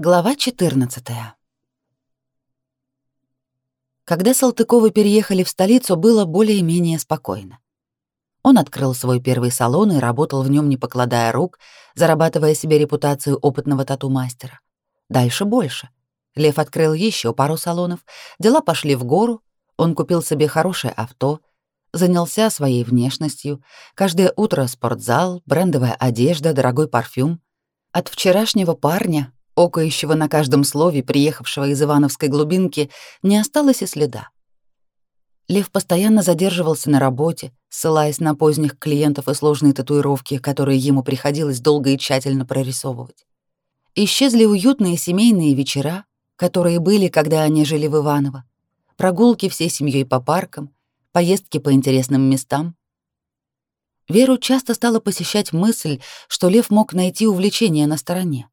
Глава 14. Когда Салтыковы переехали в столицу, было более-менее спокойно. Он открыл свой первый салон и работал в нем не покладая рук, зарабатывая себе репутацию опытного тату-мастера. Дальше больше. Лев открыл еще пару салонов, дела пошли в гору, он купил себе хорошее авто, занялся своей внешностью, каждое утро спортзал, брендовая одежда, дорогой парфюм. От вчерашнего парня, окающего на каждом слове приехавшего из Ивановской глубинки, не осталось и следа. Лев постоянно задерживался на работе, ссылаясь на поздних клиентов и сложные татуировки, которые ему приходилось долго и тщательно прорисовывать. Исчезли уютные семейные вечера, которые были, когда они жили в Иваново, прогулки всей семьей по паркам, поездки по интересным местам. Веру часто стала посещать мысль, что Лев мог найти увлечение на стороне.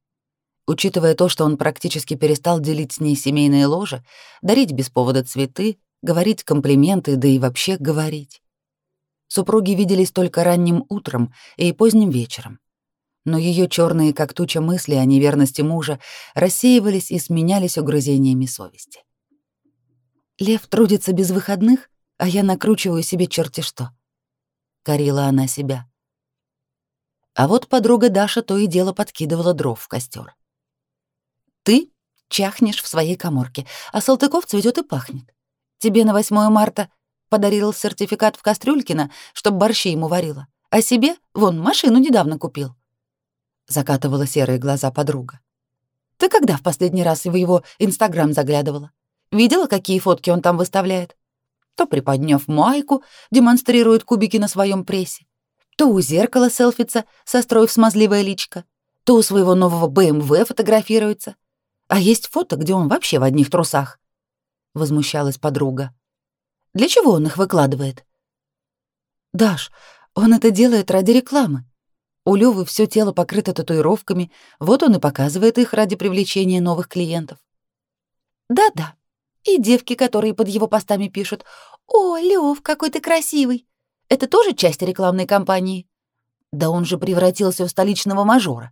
Учитывая то, что он практически перестал делить с ней семейные ложи, дарить без повода цветы, говорить комплименты, да и вообще говорить. Супруги виделись только ранним утром и поздним вечером. Но ее черные, как туча мысли о неверности мужа, рассеивались и сменялись угрызениями совести. «Лев трудится без выходных, а я накручиваю себе черти что», — корила она себя. А вот подруга Даша то и дело подкидывала дров в костер. Ты чахнешь в своей коморке, а Салтыков цветет и пахнет. Тебе на 8 марта подарил сертификат в Кастрюлькино, чтоб борщи ему варила, а себе, вон, машину недавно купил. Закатывала серые глаза подруга. Ты когда в последний раз в его Инстаграм заглядывала? Видела, какие фотки он там выставляет? То приподняв майку, демонстрирует кубики на своем прессе, то у зеркала селфится, состроив смазливое личко, то у своего нового БМВ фотографируется, а есть фото, где он вообще в одних трусах. Возмущалась подруга. Для чего он их выкладывает? Даш, он это делает ради рекламы. У Лёвы все тело покрыто татуировками, вот он и показывает их ради привлечения новых клиентов. Да-да. И девки, которые под его постами пишут: "О, Лёв, какой ты красивый". Это тоже часть рекламной кампании. Да он же превратился в столичного мажора.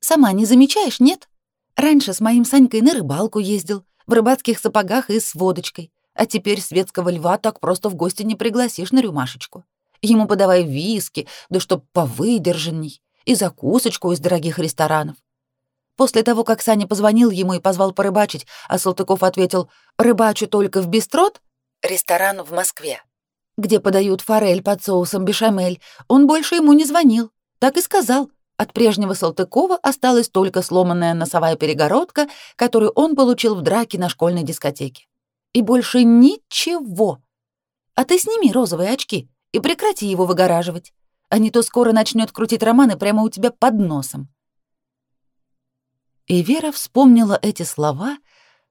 Сама не замечаешь, нет? Раньше с моим Санькой на рыбалку ездил, в рыбацких сапогах и с водочкой, а теперь светского льва так просто в гости не пригласишь на рюмашечку. Ему подавай виски, да чтоб повыдержанней, и закусочку из дорогих ресторанов. После того, как Саня позвонил ему и позвал порыбачить, а Салтыков ответил «Рыбачу только в Бестрот», ресторан в Москве, где подают форель под соусом бешамель, он больше ему не звонил. Так и сказал, от прежнего Салтыкова осталась только сломанная носовая перегородка, которую он получил в драке на школьной дискотеке. И больше ничего. А ты сними розовые очки и прекрати его выгораживать, а не то скоро начнет крутить романы прямо у тебя под носом. И Вера вспомнила эти слова,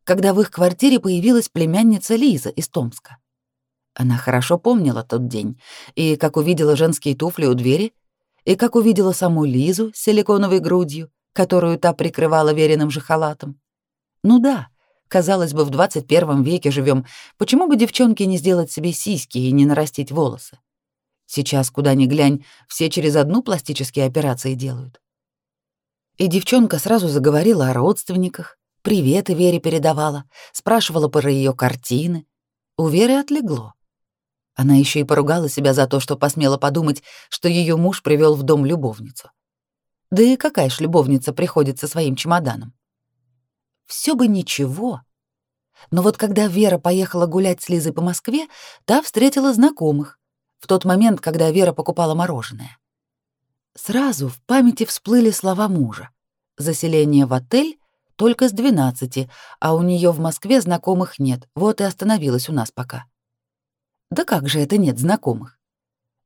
когда в их квартире появилась племянница Лиза из Томска. Она хорошо помнила тот день, и, как увидела женские туфли у двери, и как увидела саму Лизу с силиконовой грудью, которую та прикрывала веренным же халатом. Ну да, казалось бы, в 21 веке живем, почему бы девчонке не сделать себе сиськи и не нарастить волосы? Сейчас, куда ни глянь, все через одну пластические операции делают. И девчонка сразу заговорила о родственниках, приветы Вере передавала, спрашивала про ее картины. У Веры отлегло. Она еще и поругала себя за то, что посмела подумать, что ее муж привел в дом любовницу. Да и какая ж любовница приходит со своим чемоданом? Все бы ничего. Но вот когда Вера поехала гулять с Лизой по Москве, та встретила знакомых, в тот момент, когда Вера покупала мороженое. Сразу в памяти всплыли слова мужа. Заселение в отель только с 12, а у нее в Москве знакомых нет, вот и остановилась у нас пока. Да как же это нет знакомых?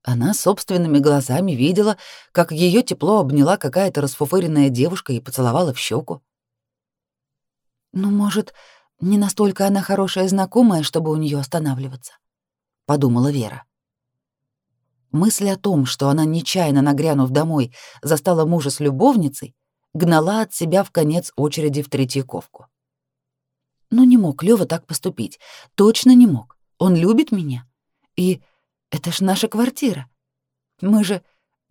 Она собственными глазами видела, как ее тепло обняла какая-то расфуфыренная девушка и поцеловала в щеку. Ну, может, не настолько она хорошая знакомая, чтобы у нее останавливаться, подумала Вера. Мысль о том, что она нечаянно нагрянув домой, застала мужа с любовницей, гнала от себя в конец очереди в Третьяковку. Но не мог Лёва так поступить. Точно не мог. Он любит меня. И это ж наша квартира. Мы же...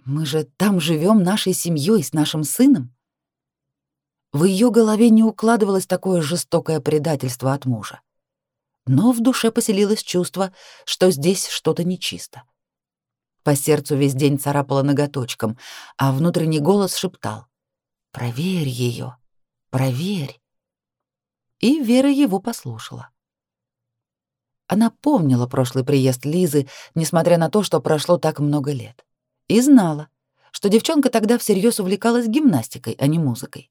мы же там живем нашей семьей с нашим сыном. В ее голове не укладывалось такое жестокое предательство от мужа. Но в душе поселилось чувство, что здесь что-то нечисто. По сердцу весь день царапало ноготочком, а внутренний голос шептал «Проверь ее, проверь». И Вера его послушала. Она помнила прошлый приезд Лизы, несмотря на то, что прошло так много лет. И знала, что девчонка тогда всерьез увлекалась гимнастикой, а не музыкой.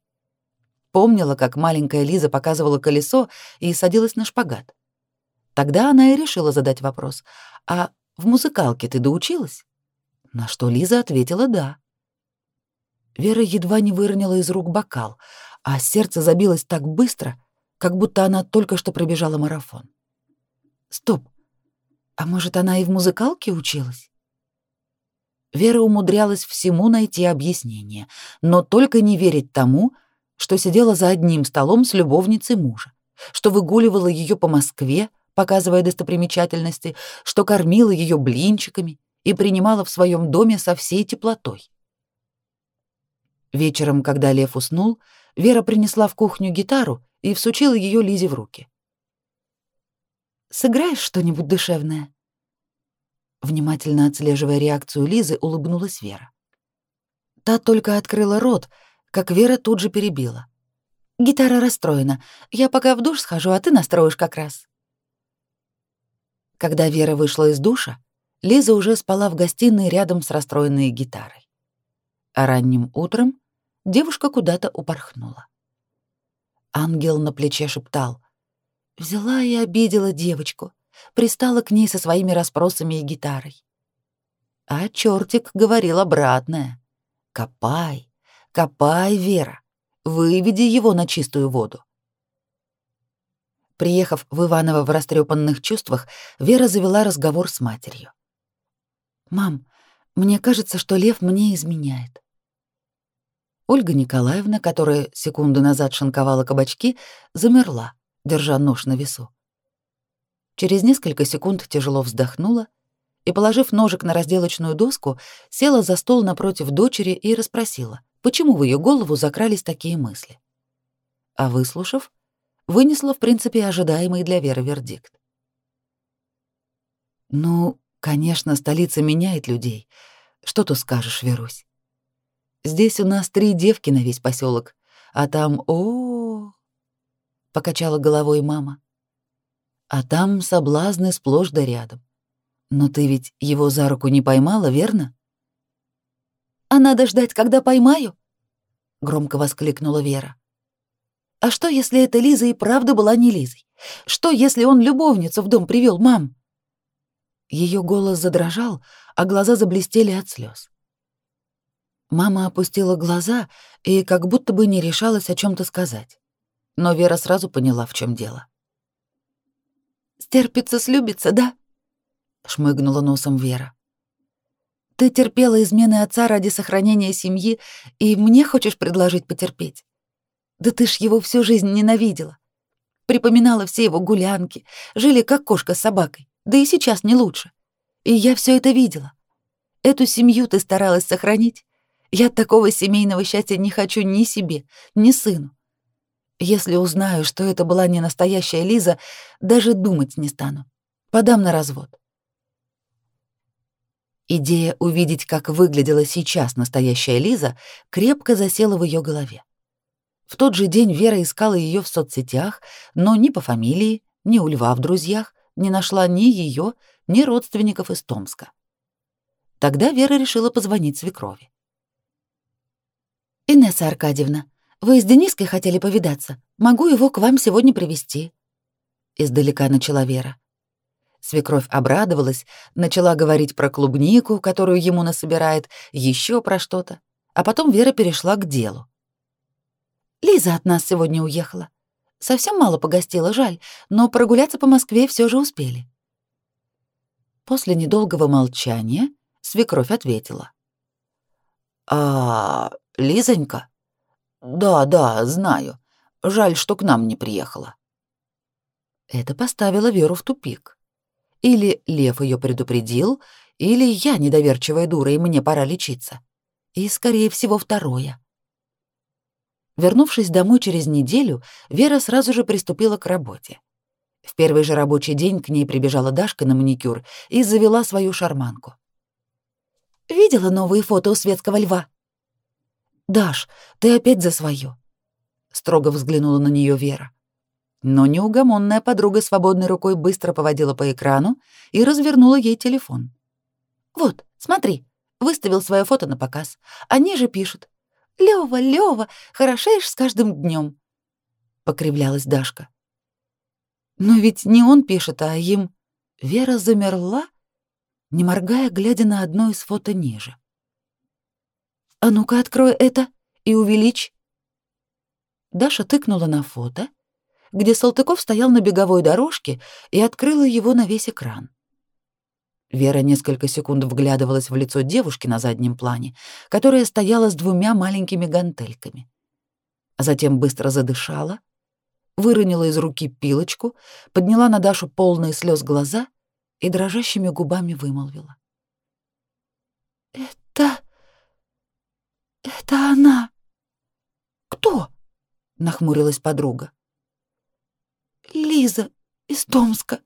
Помнила, как маленькая Лиза показывала колесо и садилась на шпагат. Тогда она и решила задать вопрос. «А в музыкалке ты доучилась?» На что Лиза ответила «да». Вера едва не выронила из рук бокал, а сердце забилось так быстро, как будто она только что пробежала марафон. Стоп. А может, она и в музыкалке училась? Вера умудрялась всему найти объяснение, но только не верить тому, что сидела за одним столом с любовницей мужа, что выгуливала ее по Москве, показывая достопримечательности, что кормила ее блинчиками и принимала в своем доме со всей теплотой. Вечером, когда Лев уснул, Вера принесла в кухню гитару и всучила ее Лизе в руки. Сыграешь что-нибудь душевное?» Внимательно отслеживая реакцию Лизы, улыбнулась Вера. Та только открыла рот, как Вера тут же перебила. «Гитара расстроена. Я пока в душ схожу, а ты настроишь как раз». Когда Вера вышла из душа, Лиза уже спала в гостиной рядом с расстроенной гитарой. А ранним утром девушка куда-то упорхнула. Ангел на плече шептал Взяла и обидела девочку, пристала к ней со своими расспросами и гитарой. А чертик говорил обратное. «Копай, копай, Вера, выведи его на чистую воду». Приехав в Иваново в растрепанных чувствах, Вера завела разговор с матерью. «Мам, мне кажется, что Лев мне изменяет». Ольга Николаевна, которая секунду назад шинковала кабачки, замерла держа нож на весу. Через несколько секунд тяжело вздохнула и, положив ножик на разделочную доску, села за стол напротив дочери и расспросила, почему в ее голову закрались такие мысли. А выслушав, вынесла, в принципе, ожидаемый для Веры вердикт. «Ну, конечно, столица меняет людей. Что тут скажешь, Верусь? Здесь у нас три девки на весь поселок, а там, о, покачала головой мама. А там соблазны сплошь да рядом. Но ты ведь его за руку не поймала, верно? А надо ждать, когда поймаю? Громко воскликнула Вера. А что, если эта Лиза и правда была не Лизой? Что, если он любовницу в дом привел, мам? Ее голос задрожал, а глаза заблестели от слез. Мама опустила глаза и как будто бы не решалась о чем то сказать но Вера сразу поняла, в чем дело. «Стерпится, слюбится, да?» — шмыгнула носом Вера. «Ты терпела измены отца ради сохранения семьи, и мне хочешь предложить потерпеть? Да ты ж его всю жизнь ненавидела. Припоминала все его гулянки, жили как кошка с собакой, да и сейчас не лучше. И я все это видела. Эту семью ты старалась сохранить. Я такого семейного счастья не хочу ни себе, ни сыну. Если узнаю, что это была не настоящая Лиза, даже думать не стану. Подам на развод. Идея увидеть, как выглядела сейчас настоящая Лиза, крепко засела в ее голове. В тот же день Вера искала ее в соцсетях, но ни по фамилии, ни у Льва в друзьях не нашла ни ее, ни родственников из Томска. Тогда Вера решила позвонить свекрови. «Инесса Аркадьевна, вы с Дениской хотели повидаться? Могу его к вам сегодня привести. Издалека начала Вера. Свекровь обрадовалась, начала говорить про клубнику, которую ему насобирает, еще про что-то. А потом Вера перешла к делу. Лиза от нас сегодня уехала. Совсем мало погостила, жаль, но прогуляться по Москве все же успели. После недолгого молчания свекровь ответила. «А, Лизонька, «Да, да, знаю. Жаль, что к нам не приехала». Это поставило Веру в тупик. Или Лев ее предупредил, или я недоверчивая дура, и мне пора лечиться. И, скорее всего, второе. Вернувшись домой через неделю, Вера сразу же приступила к работе. В первый же рабочий день к ней прибежала Дашка на маникюр и завела свою шарманку. «Видела новые фото у светского льва?» «Даш, ты опять за свое. строго взглянула на нее Вера. Но неугомонная подруга свободной рукой быстро поводила по экрану и развернула ей телефон. «Вот, смотри, выставил свое фото на показ. Они же пишут. Лёва, Лёва, хорошеешь с каждым днем. покривлялась Дашка. Но ведь не он пишет, а им. Вера замерла, не моргая, глядя на одно из фото ниже. А ну-ка, открой это и увеличь. Даша тыкнула на фото, где Салтыков стоял на беговой дорожке и открыла его на весь экран. Вера несколько секунд вглядывалась в лицо девушки на заднем плане, которая стояла с двумя маленькими гантельками. Затем быстро задышала, выронила из руки пилочку, подняла на Дашу полные слез глаза и дрожащими губами вымолвила. «Это... это она!» «Кто?» — нахмурилась подруга. «Лиза из Томска»,